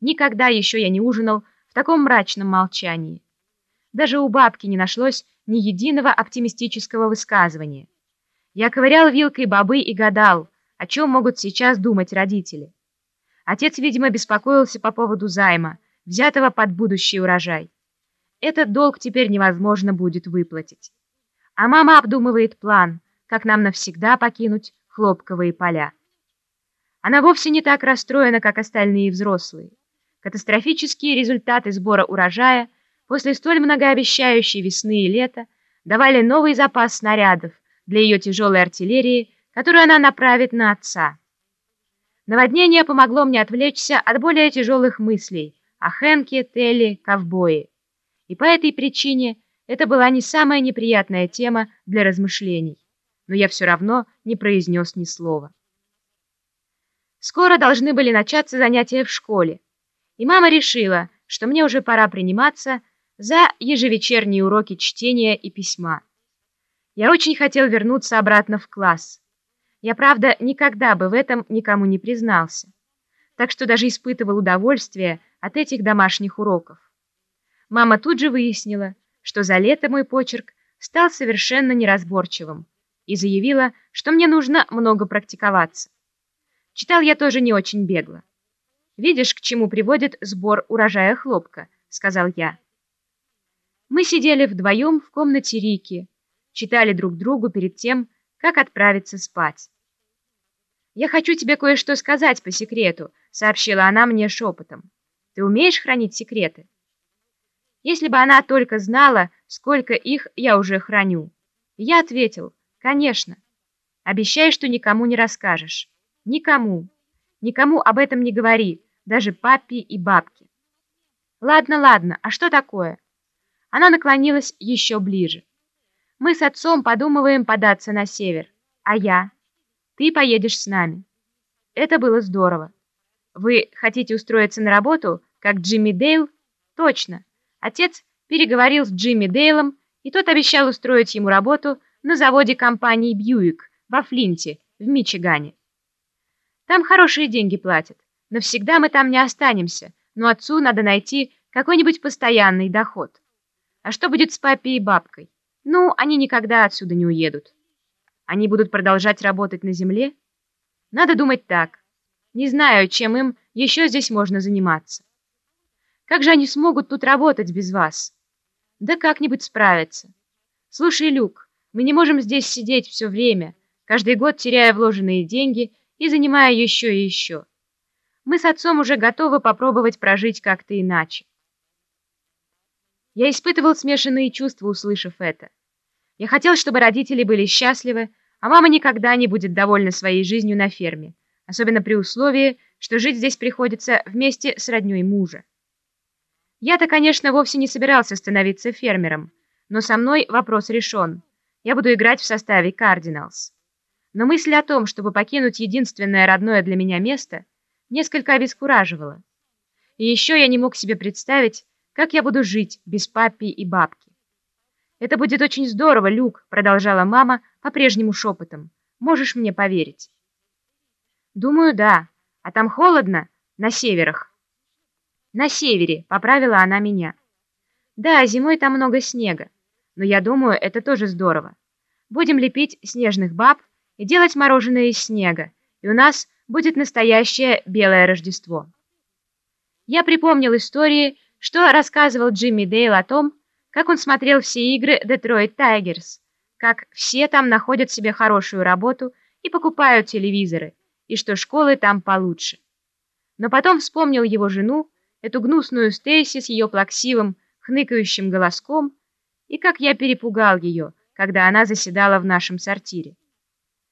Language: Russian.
Никогда еще я не ужинал в таком мрачном молчании. Даже у бабки не нашлось ни единого оптимистического высказывания. Я ковырял вилкой бобы и гадал, о чем могут сейчас думать родители. Отец, видимо, беспокоился по поводу займа, взятого под будущий урожай. Этот долг теперь невозможно будет выплатить. А мама обдумывает план, как нам навсегда покинуть хлопковые поля. Она вовсе не так расстроена, как остальные взрослые. Катастрофические результаты сбора урожая после столь многообещающей весны и лета давали новый запас снарядов для ее тяжелой артиллерии, которую она направит на отца. Наводнение помогло мне отвлечься от более тяжелых мыслей о Хэнке, Телли, ковбое. И по этой причине это была не самая неприятная тема для размышлений, но я все равно не произнес ни слова. Скоро должны были начаться занятия в школе, и мама решила, что мне уже пора приниматься за ежевечерние уроки чтения и письма. Я очень хотел вернуться обратно в класс. Я, правда, никогда бы в этом никому не признался, так что даже испытывал удовольствие от этих домашних уроков. Мама тут же выяснила, что за лето мой почерк стал совершенно неразборчивым и заявила, что мне нужно много практиковаться. Читал я тоже не очень бегло. «Видишь, к чему приводит сбор урожая хлопка», — сказал я. Мы сидели вдвоем в комнате Рики, читали друг другу перед тем, как отправиться спать. «Я хочу тебе кое-что сказать по секрету», — сообщила она мне шепотом. «Ты умеешь хранить секреты?» Если бы она только знала, сколько их я уже храню. Я ответил, «Конечно. Обещай, что никому не расскажешь. Никому. Никому об этом не говори, даже папе и бабке». «Ладно, ладно, а что такое?» Она наклонилась еще ближе. «Мы с отцом подумываем податься на север. А я?» Ты поедешь с нами. Это было здорово. Вы хотите устроиться на работу, как Джимми Дейл? Точно. Отец переговорил с Джимми Дейлом, и тот обещал устроить ему работу на заводе компании Бьюик во Флинте, в Мичигане. Там хорошие деньги платят. Навсегда мы там не останемся, но отцу надо найти какой-нибудь постоянный доход. А что будет с папой и бабкой? Ну, они никогда отсюда не уедут. Они будут продолжать работать на земле? Надо думать так. Не знаю, чем им еще здесь можно заниматься. Как же они смогут тут работать без вас? Да как-нибудь справиться. Слушай, Люк, мы не можем здесь сидеть все время, каждый год теряя вложенные деньги и занимая еще и еще. Мы с отцом уже готовы попробовать прожить как-то иначе. Я испытывал смешанные чувства, услышав это. Я хотел, чтобы родители были счастливы, а мама никогда не будет довольна своей жизнью на ферме, особенно при условии, что жить здесь приходится вместе с роднёй мужа. Я-то, конечно, вовсе не собирался становиться фермером, но со мной вопрос решен. Я буду играть в составе Кардиналс. Но мысль о том, чтобы покинуть единственное родное для меня место, несколько обескураживала. И еще я не мог себе представить, как я буду жить без папи и бабки. «Это будет очень здорово, Люк», — продолжала мама по-прежнему шепотом. «Можешь мне поверить?» «Думаю, да. А там холодно? На северах?» «На севере», — поправила она меня. «Да, зимой там много снега. Но я думаю, это тоже здорово. Будем лепить снежных баб и делать мороженое из снега, и у нас будет настоящее белое Рождество». Я припомнил истории, что рассказывал Джимми Дейл о том, как он смотрел все игры Детройт Тайгерс, как все там находят себе хорошую работу и покупают телевизоры, и что школы там получше. Но потом вспомнил его жену, эту гнусную Стейси с ее плаксивым, хныкающим голоском, и как я перепугал ее, когда она заседала в нашем сортире.